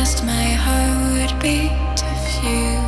fast my heart would beat if you